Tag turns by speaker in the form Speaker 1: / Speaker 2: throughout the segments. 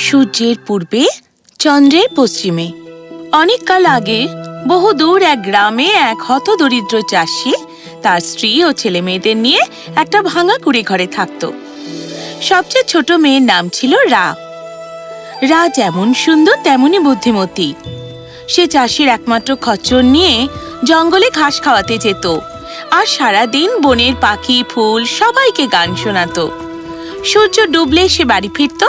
Speaker 1: সূর্যের পূর্বে, চন্দ্রের পশ্চিমে। অনেককাল আগে বহু দূর এক গ্রামে এক হতদরিদ্র চাষি তার স্ত্রী ও ছেলে মেয়েদের নিয়ে একটা ভাঙা কুড়ে ঘরে থাকত। সবচেয়ে ছোট মেয়ের নাম ছিল রা। রা যেমন সুন্দর তেমনই বুদ্ধিমতী। সে চাষির একমাত্র খচ্চর নিয়ে জঙ্গলে ঘাস খাওয়াতে যেত আর সারাদিন বনের পাখি, ফুল সবাইকে গান শোনাতো। সূর্য ডুবলে সে বাড়ি ফিরত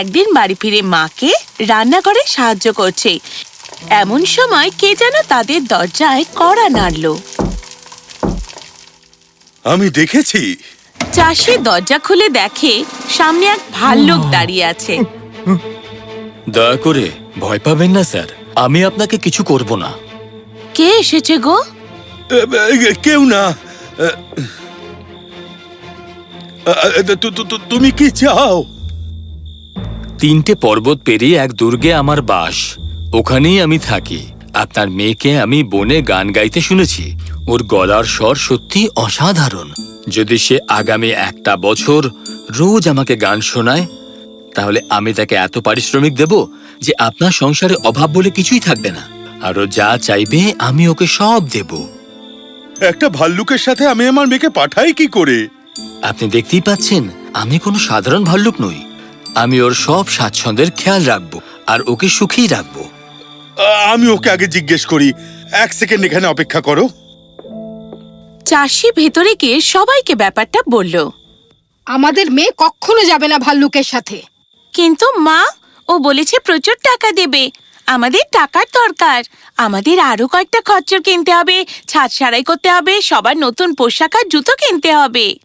Speaker 1: একদিন বাড়ি ফিরে মাকে রান্নাঘরে সাহায্য করছে। এমন সময় কে যেন তাদের দরজায় কড়া নাড়ল।
Speaker 2: আমি দেখেছি।
Speaker 1: চাষি দরজা খুলে দেখে সামনে এক ভাল্লুক দাঁড়িয়ে আছে।
Speaker 3: দয়া করে ভয় পাবেন না স্যার। আমি আপনাকে কিছু করব না।
Speaker 1: কে এসেছে গো?
Speaker 2: কেউ না। তুমি কি চাও?
Speaker 3: তিনটে পর্বত পেরিয়ে এক দুর্গে আমার বাস। ওখানেই আমি থাকি। আপনার মেয়েকে আমি বনে গান গাইতে শুনেছি। ওর গলার স্বর সত্যি অসাধারণ। যদি সে আগামী একটা বছর রোজ আমাকে গান শোনায় তাহলে আমি তাকে এত পারিশ্রমিক দেব যে আপনার সংসারে অভাব বলে কিছুই থাকবে না। আরও যা চাইবে আমি ওকে সব দেব।
Speaker 2: একটা ভাল্লুকের সাথে আমি আমার মেয়েকে পাঠাই কি করে?
Speaker 3: আপনি দেখতেই পাচ্ছেন আমি কোনো সাধারণ ভাল্লুক নই। আমি ওর সব স্বাচ্ছন্দ্যের খেয়াল রাখব আর ওকে সুখেই রাখব।
Speaker 2: আমি ওকে আগে জিজ্ঞেস করি এক সেকেন্ড এখানে অপেক্ষা করো।
Speaker 1: চাষি ভেতরে গিয়ে সবাইকে ব্যাপারটা বলল।
Speaker 4: আমাদের মেয়ে কখনো যাবে না ভাল্লুকের সাথে।
Speaker 1: কিন্তু মা ও বলেছে প্রচুর টাকা দেবে। আমাদের টাকার দরকার। আমাদের আরও কয়েকটা খচ্চর কিনতে হবে ছাদ সারাই করতে হবে সবার নতুন পোশাক আর জুতো কিনতে হবে।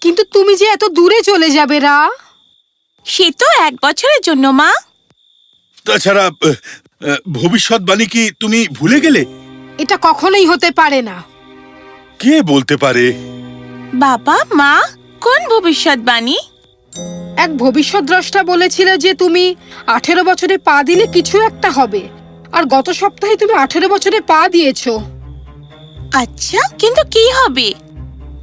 Speaker 4: কিন্তু তুমি যে এত দূরে চলে যাবে রা।
Speaker 1: সে তো এক বছরের জন্য মা।
Speaker 2: তাছাড়া ভবিষ্যৎবাণী কি তুমি ভুলে গেলে?
Speaker 4: এটা কখনোই হতে পারে না।
Speaker 2: কে বলতে পারে?
Speaker 1: বাবা মা কোন ভবিষ্যৎবাণী?
Speaker 4: এক ভবিষ্যৎ দ্রষ্টা বলেছিল যে তুমি আঠেরো বছরে পা দিলে কিছু একটা হবে আর গত সপ্তাহে তুমি আঠেরো বছরে পা দিয়েছ।
Speaker 1: আচ্ছা কিন্তু কি হবে?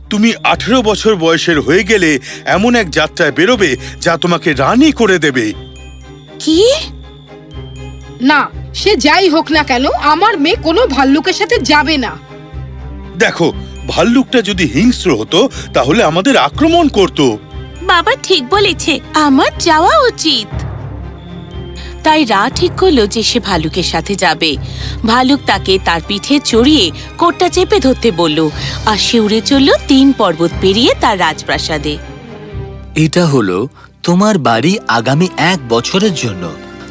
Speaker 2: তুমি আঠেরো বছর বয়সের হয়ে গেলে এমন এক যাত্রায় বেরোবে যা তোমাকে রানী করে দেবে।
Speaker 1: কি?
Speaker 4: না সে যাই হোক না কেন আমার মেয়ে কোনো ভাল্লুকের সাথে যাবে না।
Speaker 2: দেখো ভাল্লুকটা যদি হিংস্র হতো তাহলে আমাদের আক্রমণ করত।
Speaker 1: বাবা ঠিক বলেছে আমার যাওয়া উচিত। তাই রা ঠিক করল যে সে ভালুকের সাথে যাবে। ভালুক তাকে তার পিঠে চড়িয়ে কোটটা চেপে ধরতে বলল আর সে উড়ে চলল তিন পর্বত পেরিয়ে তার রাজপ্রাসাদে।
Speaker 3: এটা হলো তোমার বাড়ি আগামী এক বছরের জন্য।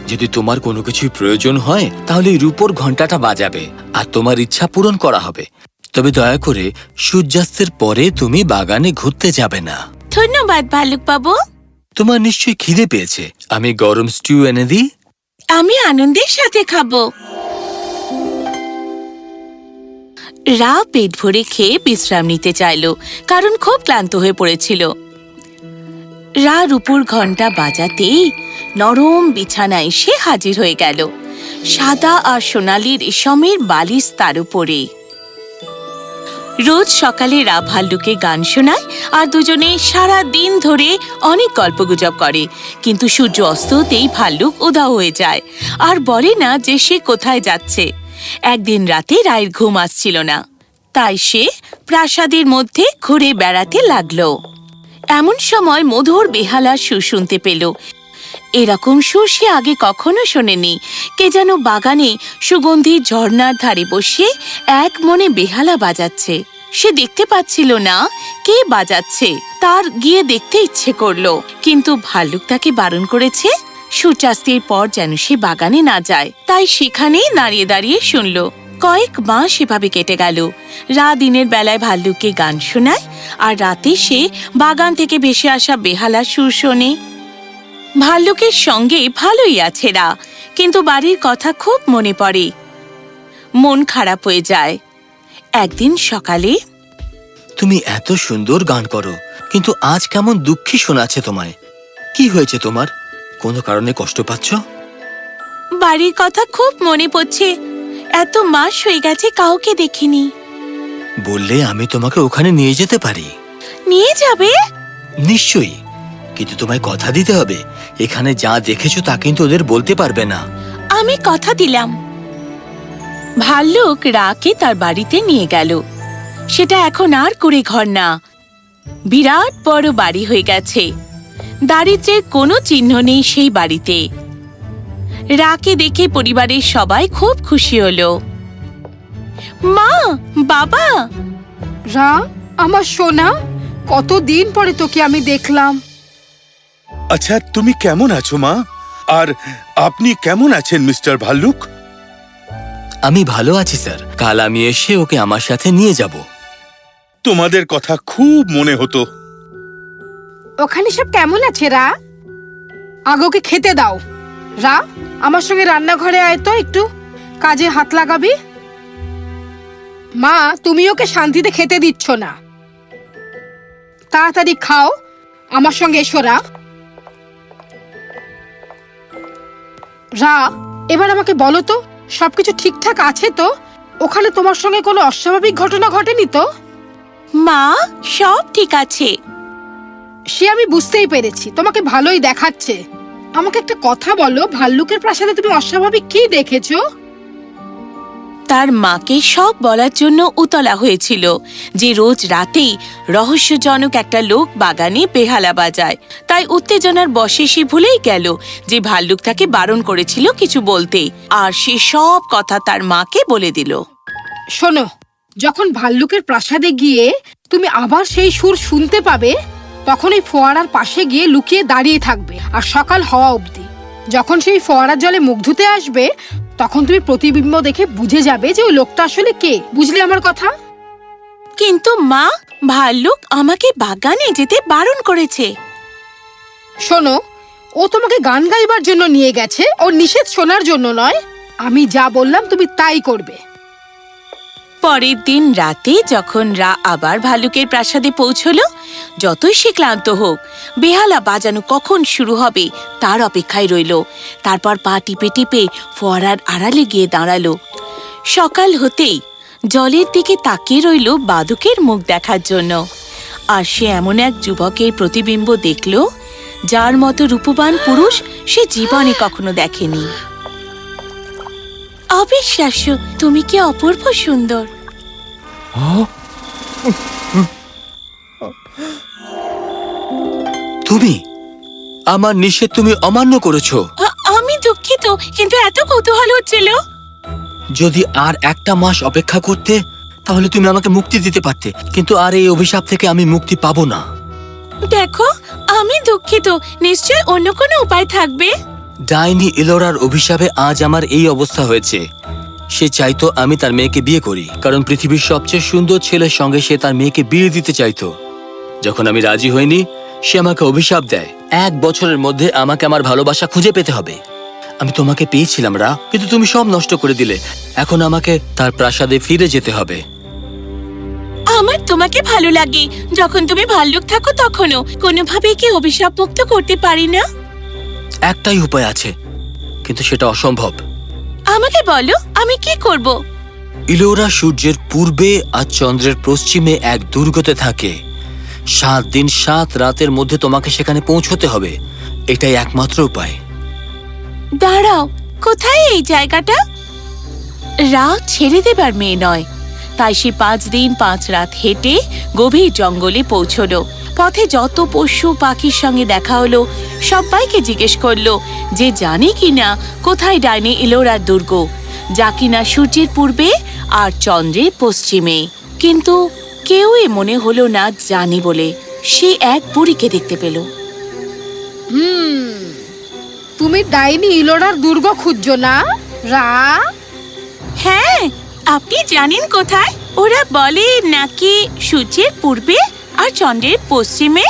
Speaker 3: যদি তোমার কোনো কিছুর প্রয়োজন হয় তাহলে রূপোর ঘন্টাটা বাজাবে আর তোমার ইচ্ছা পূরণ করা হবে। তবে দয়া করে সূর্যাস্তের পরে তুমি বাগানে ঘুরতে যাবে না।
Speaker 1: ধন্যবাদ ভালুক বাবু
Speaker 3: তোমার নিশ্চয়ই খিদে পেয়েছে। আমি গরম স্টিউ এনে দিই।
Speaker 1: আমি আনন্দের সাথে খাব। রা পেট ভরে খেয়ে বিশ্রাম নিতে চাইল, কারণ খুব ক্লান্ত হয়ে পড়েছিল। রা রূপুর ঘণ্টা বাজাতেই নরম বিছানায় সে হাজির হয়ে গেল, সাদা আর সোনালি রেশমের বালিশ তার উপরে রোজ সকালে রা ভাল্লুকে গান শোনায় আর দুজনে সারা দিন ধরে অনেক গল্পগুজব করে। কিন্তু সূর্য অস্ত হতেই ভাল্লুক উধাও হয়ে যায়। আর বলে না যে সে কোথায় যাচ্ছে। একদিন রাতে রায়ের ঘুম আসছিল না। তাই সে প্রাসাদের মধ্যে ঘুরে বেড়াতে লাগল। এমন সময় মধুর বেহালার সুর শুনতে পেল। এরকম সুর সে আগে কখনো শোনেনি। কে যেন বাগানে সুগন্ধি ঝর্ণার ধারে বসে এক মনে বেহালা বাজাচ্ছে। সে দেখতে পাচ্ছিল না কে বাজাচ্ছে, তার গিয়ে দেখতে ইচ্ছে করল। কিন্তু ভাল্লুক তাকে বারণ করেছে, সূর্যাস্তের পর যেন সে বাগানে না যায়। তাই সেখানেই দাঁড়িয়ে দাঁড়িয়ে শুনল, কয়েক মাস এভাবে কেটে গেল। রা দিনের বেলায় ভাল্লুককে গান শোনায়, আর রাতে সে বাগান থেকে ভেসে আসা বেহালা সুর শোনে। ভাল্লুকের সঙ্গে ভালোই আছে রা কিন্তু বাড়ির কথা খুব মনে পড়ে। মন খারাপ হয়ে যায়। একদিন সকালে
Speaker 3: তুমি এত সুন্দর গান করো কিন্তু আজ কেমন দুঃখী শোনাচ্ছে তোমায়। কি হয়েছে তোমার? কোনো কারণে কষ্ট পাচ্ছ?
Speaker 1: বাড়ির কথা খুব মনে পড়ছে। এত মাস হয়ে গেছে কাউকে দেখিনি।
Speaker 3: বললে আমি তোমাকে ওখানে নিয়ে যেতে পারি।
Speaker 1: নিয়ে যাবে?
Speaker 3: নিশ্চয়ই। কিন্তু তোমায় কথা দিতে হবে। এখানে যা দেখেছ তা কিন্তু ওদের বলতে পারবে না।
Speaker 1: আমি কথা দিলাম। ভাল্লুক রাকে তার বাড়িতে নিয়ে গেল। সেটা এখন আর করে ঘর না। বিরাট বড় বাড়ি হয়ে গেছে। দারিদ্র্যের কোনো চিহ্ন নেই সেই বাড়িতে। রাকে দেখে পরিবারের সবাই খুব খুশি হলো। মা বাবা!
Speaker 4: রা আমার সোনা কতদিন পরে তোকে আমি দেখলাম?
Speaker 2: আচ্ছা তুমি কেমন আছো মা? আর আপনি কেমন আছেন মিস্টার ভাল্লুক?
Speaker 3: আমি ভালো আছি স্যার। কাল আমি এসে ওকে আমার সাথে নিয়ে যাব।
Speaker 2: তোমাদের কথা খুব মনে হতো।
Speaker 4: ওখানে সব কেমন আছে রা? আগে ওকে খেতে দাও। রা আমার সঙ্গে রান্নাঘরে আয় তো একটু। কাজে হাত লাগাবি। মা তুমি ওকে শান্তিতে খেতে দিচ্ছ না। তাড়াতাড়ি খাও। আমার সঙ্গে এসো রা। রা এবার আমাকে বলো তো সবকিছু ঠিকঠাক আছে তো? ওখানে তোমার সঙ্গে কোনো অস্বাভাবিক ঘটনা ঘটেনি তো?
Speaker 1: মা সব ঠিক আছে।
Speaker 4: সে আমি বুঝতেই পেরেছি তোমাকে ভালোই দেখাচ্ছে। আমাকে একটা কথা বলো ভাল্লুকের প্রাসাদে তুমি অস্বাভাবিক কি দেখেছ?
Speaker 1: তার মাকে সব বলার জন্য উতলা হয়েছিল যে রোজ রাতেই রহস্যজনক একটা লোক বাগানে বেহালা বাজায়। তাই উত্তেজনার বশে সে ভুলেই গেল যে ভাল্লুক তাকে বারণ করেছিল কিছু বলতে। আর সে সব কথা তার মাকে বলে দিল।
Speaker 4: শোনো, যখন ভাল্লুকের প্রাসাদে গিয়ে তুমি আবার সেই সুর শুনতে পাবে তখন এই ফোয়ারার পাশে গিয়ে লুকিয়ে দাঁড়িয়ে থাকবে, আর সকাল হওয়া অবধি। যখন সেই ফোয়ারার জলে মুখ ধুতে আসবে তখন তুমি প্রতিবিম্ব দেখে বুঝে যাবে যে ওই লোকটা আসলে কে। বুঝলে আমার কথা?
Speaker 1: কিন্তু মা ভাল্লুক আমাকে বাগানে যেতে বারণ করেছে।
Speaker 4: শোনো ও তোমাকে গান গাইবার জন্য নিয়ে গেছে ও নিষেধ শোনার জন্য নয়। আমি যা বললাম তুমি তাই করবে।
Speaker 1: পরের দিন রাতে যখন রা আবার ভালুকের প্রাসাদে পৌঁছলো, যতই সে ক্লান্ত হোক, বেহালা বাজানো কখন শুরু হবে তার অপেক্ষায় রইল। তারপর পা টিপে টিপে ফোয়ারার আড়ালে গিয়ে দাঁড়াল। সকাল হতেই জলের দিকে তাকিয়ে রইল বাদুকের মুখ দেখার জন্য। আর সে এমন এক যুবকের প্রতিবিম্ব দেখল, যার মতো রূপবান পুরুষ সে জীবনে কখনো দেখেনি। অবিশ্বাস্য, তুমি কি অপূর্ব সুন্দর।
Speaker 3: তুমি? আমার নিষেধ তুমি অমান্য করেছ।
Speaker 1: আমি দুঃখিত কিন্তু এত কৌতূহল হচ্ছিল।
Speaker 3: যদি আর একটা মাস অপেক্ষা করতে তাহলে তুমি আমাকে মুক্তি দিতে পারতে। কিন্তু আর এই অভিশাপ থেকে আমি মুক্তি পাবো না।
Speaker 1: দেখো আমি দুঃখিত। নিশ্চয় অন্য কোনো উপায় থাকবে?
Speaker 3: ডাইনি ইলোরার অভিশাপে আজ আমার এই অবস্থা হয়েছে। সে চাইতো আমি তার মেয়েকে বিয়ে করি কারণ পৃথিবীর সবচেয়ে সুন্দর ছেলের সঙ্গে সে তার মেয়েকে বিয়ে দিতে চাইতো। যখন আমি রাজি হইনি সে আমাকে অভিশাপ দেয়। এক বছরের মধ্যে আমাকে আমার ভালোবাসা খুঁজে পেতে হবে। আমি তোমাকে পেয়েছিলাম রা কিন্তু তুমি সব নষ্ট করে দিলে। এখন আমাকে তার প্রাসাদে ফিরে যেতে হবে।
Speaker 1: আমার তোমাকে ভালো লাগে। যখন তুমি ভাল্লুক থাকো তখনও। কোনোভাবে কি অভিশাপ মুক্ত করতে পারি না?
Speaker 3: একটাই উপায় আছে কিন্তু সেটা অসম্ভব।
Speaker 1: আমাকে বলো আমি কি করব?
Speaker 3: ইলোরা সূর্যের পূর্বে আর চন্দ্রের পশ্চিমে এক দুর্গতে থাকে। সাত দিন সাত রাতের মধ্যে তোমাকে সেখানে পৌঁছতে হবে। এটাই একমাত্র উপায়।
Speaker 1: দাঁড়াও কোথায় এই জায়গাটা? রাত ছেড়ে দেবার মেয়ে নয়। তাই সে পাঁচ দিন পাঁচ রাত হেঁটে গভীর জঙ্গলে পৌঁছলো। পথে যত পশু পাখির সঙ্গে দেখা হলো সবাইকে জিজ্ঞেস করল যে জানে কিনা কোথায় ডাইনে ইলোরার দুর্গ? যা কিনা সূর্যের পূর্বে আর চন্দ্রের পশ্চিমে। কিন্তু কেউই মনে হলো না জানি বলে সে এক বুড়িকে দেখতে পেল।
Speaker 4: হুম তুমি ডাইনি ইলোরার দুর্গ খুঁজছো না রা?
Speaker 1: হ্যাঁ আপনি জানেন কোথায়? ওরা বলে নাকি সূর্যের পূর্বে আর চন্দ্রের পশ্চিমে?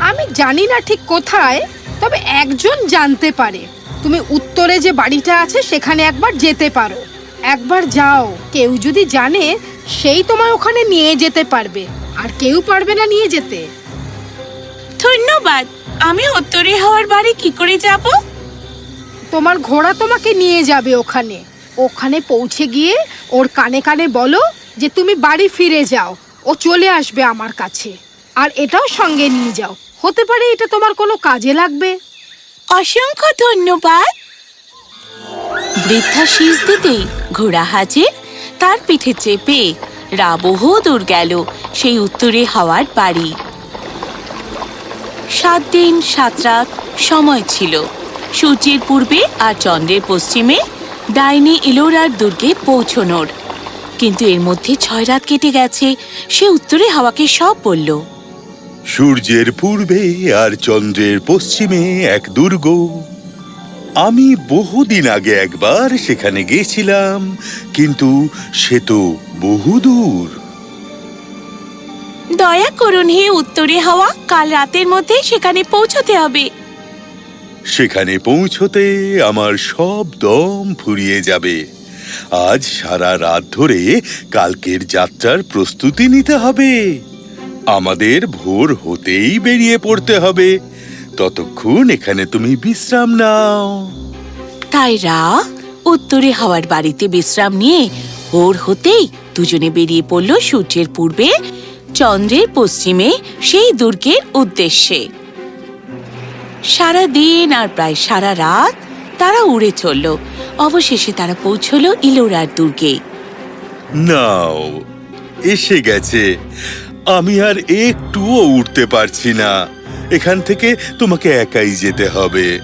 Speaker 4: আমি জানি না ঠিক কোথায় তবে একজন জানতে পারে। তুমি উত্তরে যে বাড়িটা আছে সেখানে একবার যেতে পারো। একবার যাও। কেউ যদি জানে সেই তোমায় ওখানে নিয়ে যেতে পারবে। আর কেউ পারবে না নিয়ে যেতে।
Speaker 1: ধন্যবাদ। আমি উত্তরে হওয়ার বাড়ি কি করে যাব?
Speaker 4: তোমার ঘোড়া তোমাকে নিয়ে যাবে ওখানে। ওখানে পৌঁছে গিয়ে ওর কানে কানে বলো যে তুমি বাড়ি ফিরে যাও। ও চলে আসবে আমার কাছে। আর এটাও সঙ্গে নিয়ে যাও। হতে পারে এটা তোমার কোনো কাজে লাগবে।
Speaker 1: অসংখ্য ধন্যবাদ। বৃদ্ধা শীষ দিতেই ঘোড়া হাজির, তার পিঠে চেপে রাবহ দূর গেল, সেই উত্তরে হাওয়ার বাড়ি। সাত দিন, সাত রাত সময় ছিল। সূর্যের পূর্বে আর চন্দ্রের পশ্চিমে ডাইনি ইলোরার দুর্গে পৌঁছনোর। কিন্তু এর মধ্যে ছয় রাত কেটে গেছে। সে উত্তরে হাওয়াকে সব বলল।
Speaker 2: সূর্যের পূর্বে আর চন্দ্রের পশ্চিমে এক দুর্গ। আমি বহুদিন আগে একবার সেখানে গেছিলাম কিন্তু সে তো বহুদূর
Speaker 1: দয়া করুন হে উত্তরে হাওয়া কাল রাতের মধ্যে সেখানে পৌঁছতে হবে।
Speaker 2: সেখানে পৌঁছতে আমার সব দম ফুরিয়ে যাবে। আজ সারা রাত ধরে কালকের যাত্রার প্রস্তুতি নিতে হবে। আমাদের ভোর হতেই বেরিয়ে পড়তে হবে। ততক্ষণ এখানে তুমি বিশ্রাম নাও।
Speaker 1: তাই রা, উত্তরে হাওয়ার বাড়িতে বিশ্রাম নিয়ে ভোর হতেই দুজনে বেরিয়ে পড়ল সূর্যের পূর্বে, চন্দ্রের পশ্চিমে, সেই দুর্গের উদ্দেশ্যে। সারা দিন আর প্রায় সারা রাত তারা উড়ে চলল। অবশেষে তারা পৌঁছলো ইলোরার দুর্গে।
Speaker 2: নাও এসে গেছে। আমি আর একটুও উঠতে পারছি না। এখান থেকে তোমাকে একাই যেতে হবে।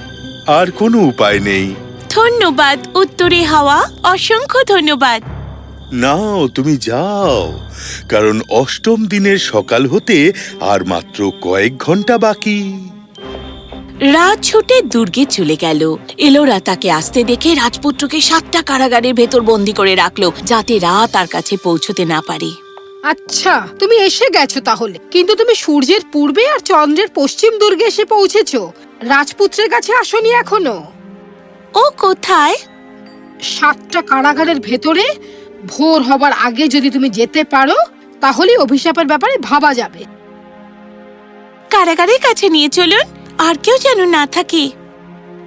Speaker 2: আর কোনো উপায় নেই।
Speaker 1: ধন্যবাদ উত্তরে হাওয়া। অসংখ্য ধন্যবাদ।
Speaker 2: নাও তুমি যাও। কারণ অষ্টম দিনের সকাল হতে আর মাত্র কয়েক ঘণ্টা বাকি।
Speaker 1: রাত ছুটে দুর্গে চলে গেল। এলোরা তাকে আসতে দেখে রাজপুত্রকে সাতটা কারাগারের ভেতর বন্দি করে রাখল যাতে রা তার কাছে পৌঁছতে না পারে।
Speaker 4: আচ্ছা তুমি এসে গেছো তাহলে। কিন্তু তুমি সূর্যের পূর্বে আর চন্দ্রের পশ্চিম দুর্গে এসে পৌঁছেছো। রাজপুত্রের কাছে আসনি এখনও।
Speaker 1: ও কোথায়?
Speaker 4: সাতটা কারাগারের ভেতরে ভোর হবার আগে যদি তুমি যেতে পারো তাহলে অভিশাপের ব্যাপারে ভাবা যাবে।
Speaker 1: কারাগারের কাছে নিয়ে চলুন। আর কেউ যেন না থাকে।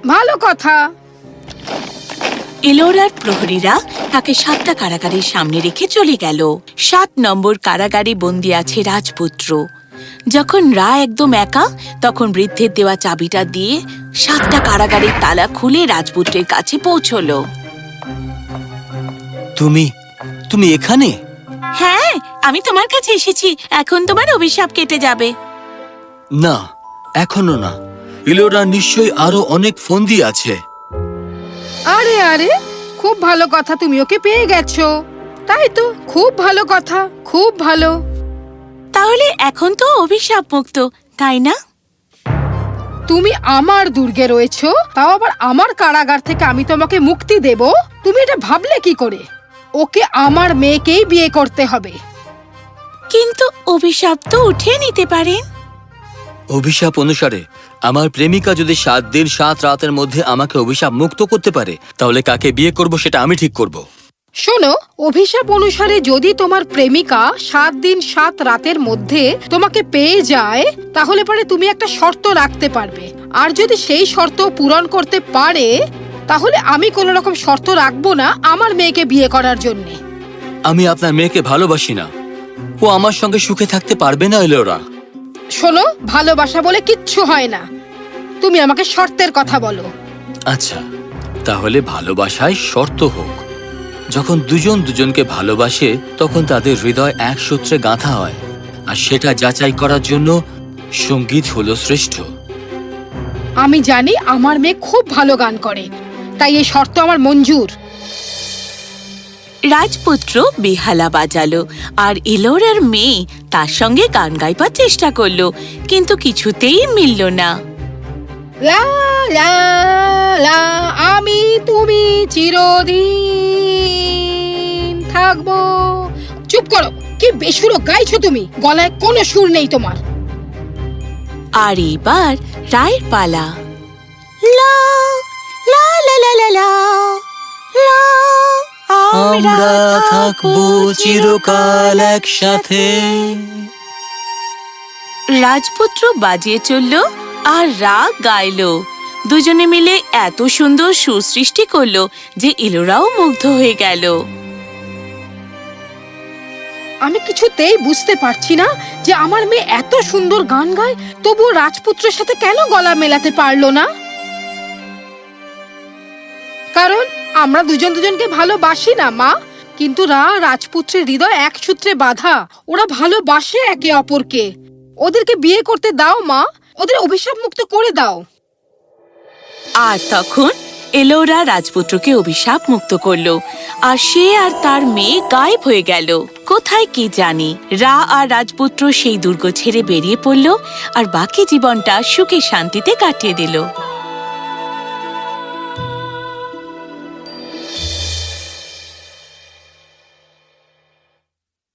Speaker 4: ভালো কথা।
Speaker 1: এলোরার প্রহরীরা তাকে সাতটা কারাগারের সামনে রেখে চলে গেল। সাত নম্বর কারাগারে বন্দি আছে রাজপুত্র। যখন রা একদম একা তখন বৃদ্ধের দেওয়া চাবিটা দিয়ে সাতটা কারাগারের তালা খুলে রাজপুত্রের কাছে পৌঁছল।
Speaker 3: তুমি তুমি এখানে?
Speaker 1: হ্যাঁ আমি তোমার কাছে এসেছি। এখন তোমার অভিশাপ কেটে যাবে।
Speaker 3: না এখনও না। ইলোরা নিশ্চয়ই আরও অনেক ফন্দি আছে।
Speaker 4: আরে আরে খুব ভালো কথা তুমি ওকে পেয়ে গেছো। তাই তো খুব ভালো কথা খুব ভালো।
Speaker 1: তাহলে এখন তো অভিশাপ মুক্ত তাই না?
Speaker 4: তুমি আমার দুর্গে রয়েছো তাও আবার আমার কারাগার থেকে আমি তোমাকে মুক্তি দেব? তুমি এটা ভাবলে কি করে? ওকে আমার মেয়েকেই বিয়ে করতে হবে।
Speaker 1: কিন্তু অভিশাপ তো উঠিয়ে নিতে পারেন।
Speaker 3: অভিশাপ অনুসারে আমার প্রেমিকা যদি সাত দিন সাত রাতের মধ্যে আমাকে অভিশাপ মুক্ত করতে পারে তাহলে কাকে বিয়ে করব সেটা আমি ঠিক করব।
Speaker 4: শোনো অভিশাপ অনুসারে যদি তোমার প্রেমিকা সাত দিন সাত রাতের মধ্যে তোমাকে পেয়ে যায় তাহলে পরে তুমি একটা শর্ত রাখতে পারবে। আর যদি সেই শর্ত পূরণ করতে পারে তাহলে আমি কোনো রকম শর্ত রাখব না আমার মেয়েকে বিয়ে করার জন্যে।
Speaker 3: আমি আপনার মেয়েকে ভালোবাসি না। ও আমার সঙ্গে সুখে থাকতে পারবে না ইলোরা
Speaker 4: শোনো ভালোবাসা বলে কিচ্ছু হয় না। তুমি আমাকে শর্তের কথা বলো।
Speaker 3: আচ্ছা তাহলে ভালোবাসায় শর্ত হোক। যখন দুজন দুজনকে ভালোবাসে তখন তাদের হৃদয় এক সূত্রে গাঁথা হয়। আর সেটা যাচাই করার জন্য সংগীত হলো শ্রেষ্ঠ।
Speaker 4: আমি জানি আমার মেয়ে খুব ভালো গান করে। তাই এই শর্ত আমার মঞ্জুর।
Speaker 1: রাজপুত্র বেহালা বাজালো আর ইলোরার মেয়ে তার সঙ্গে গান গাইবার চেষ্টা করল কিন্তু কিছুতেই মিলল না।
Speaker 4: লা লা লা আমি তুমি চিরদিন থাকব। চুপ করো কি বেসুরো গাইছো তুমি? গলায় কোনো সুর নেই তোমার।
Speaker 1: আর এবার রায়ের পালা। লা লা লা লা লা লা
Speaker 3: আমরা থাকব চিরকাল একসাথে।
Speaker 1: রাজপুত্র বাজিয়ে চলল আর রাগ গাইলো। দুজনে মিলে এত সুন্দর সুর সৃষ্টি করল যে ইলোরাও মুগ্ধ হয়ে গেল।
Speaker 4: আমি কিছুতেই বুঝতে পারছি না যে আমার মেয়ে এত সুন্দর গান গায় তবুও রাজপুত্রের সাথে কেন গলা মেলাতে পারল না? কারণ আমরা দুজন দুজনকে ভালোবাসি না, মা। কিন্তু রা রাজপুত্রের হৃদয় এক সূত্রে বাঁধা। ওরা ভালোবাসে একে অপরকে। ওদেরকে বিয়ে করতে দাও, মা। ওদের অভিশাপ মুক্ত করে দাও।
Speaker 1: আর তখন এলোরা রাজপুত্রকে অভিশাপ মুক্ত করল। আর সে আর তার মেয়ে গায়েব হয়ে গেল। কোথায় কি জানি, রা আর রাজপুত্র সেই দুর্গ ছেড়ে বেরিয়ে পড়ল আর বাকি জীবনটা সুখে শান্তিতে কাটিয়ে দিল।